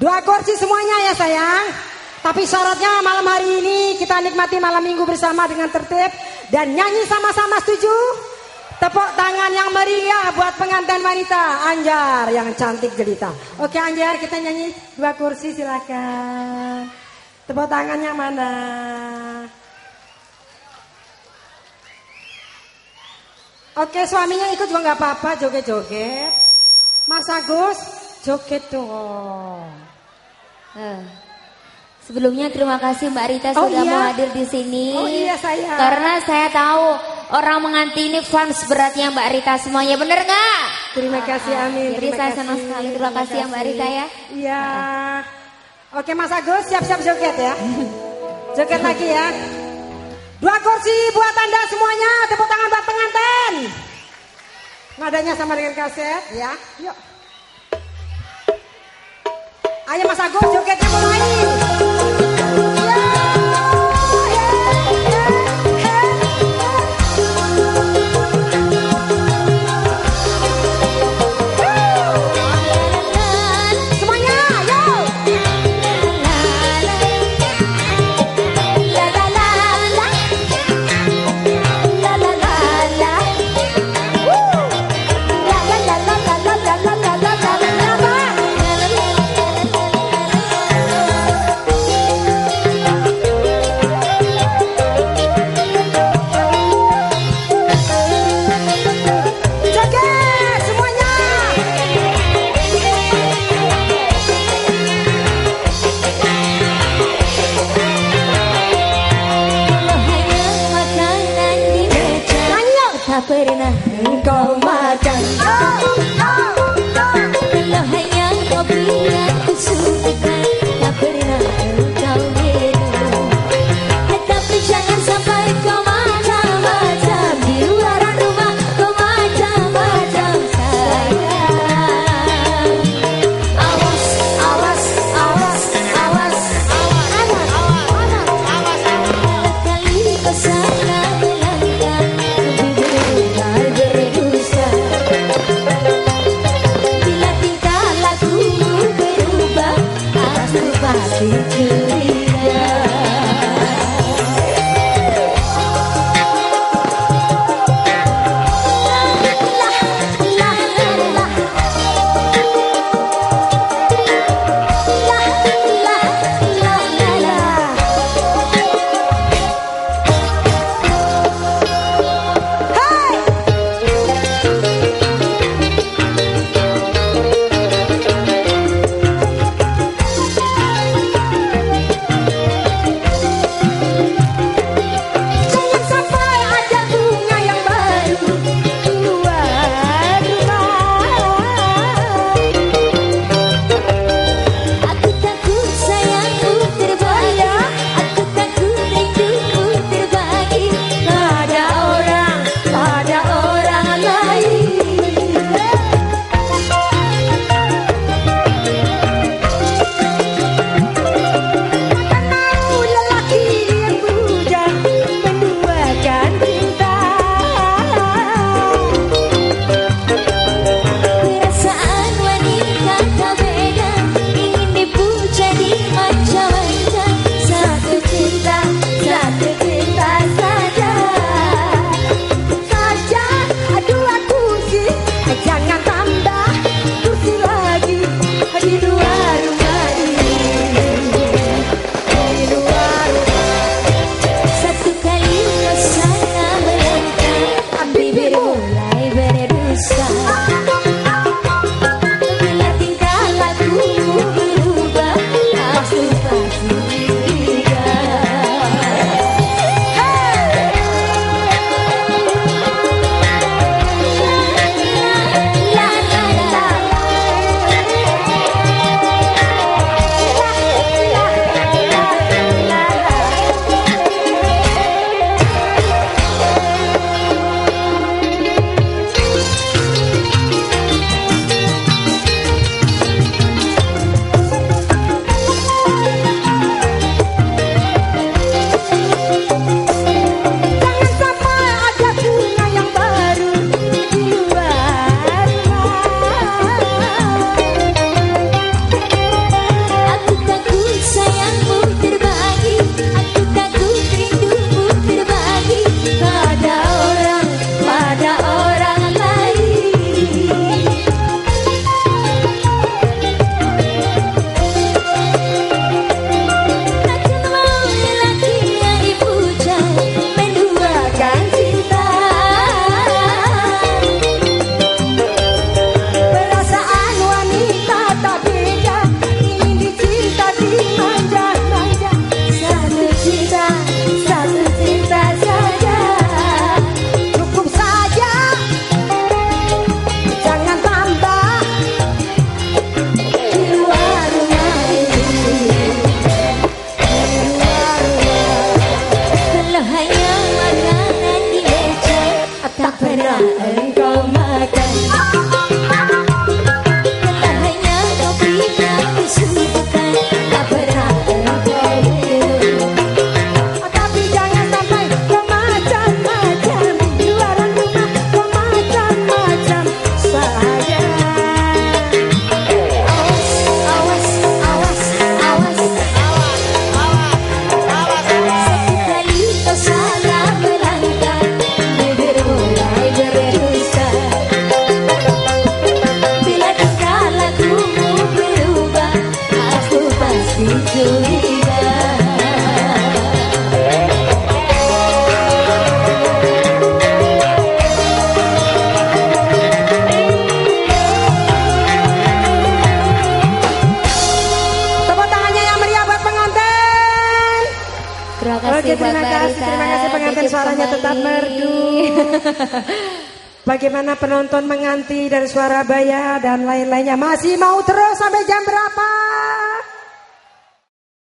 Dua kursi semuanya ya sayang. Tapi syaratnya malam hari ini kita nikmati malam minggu bersama dengan tertib dan nyanyi sama-sama setuju. Tepuk tangan yang meriah buat pengantin wanita Anjar yang cantik jelita. Oke Anjar kita nyanyi dua kursi silakan. Tepuk tangannya mana? Oke suaminya ikut juga nggak apa-apa joget-joget. Mas Agus joget dong. Eh, Sebelumnya terima kasih Mbak Rita Oh, sudah iya? mau hadir di sini. Oh, iya, sayang. Karena saya tahu orang menganti ini fans beratnya Mbak Rita semuanya, bener nggak? Terima kasih Amin. Jadi terima saya senang sekali. Terima kasih ya, Mbak Rita ya. Iya. Oke Mas Agus siap-siap joget ya. Joget lagi ya. Dua kursi buat anda semuanya. Tepuk tangan buat pengantin. Nadanya sama dengan kaset ya. Yuk. Ayo Mas Agus jogetnya mulai. pernah kau to my kasih, terima kasih pengantin suaranya kembali. tetap merdu. Bagaimana penonton menganti dari suara Surabaya dan lain-lainnya masih mau terus sampai jam berapa?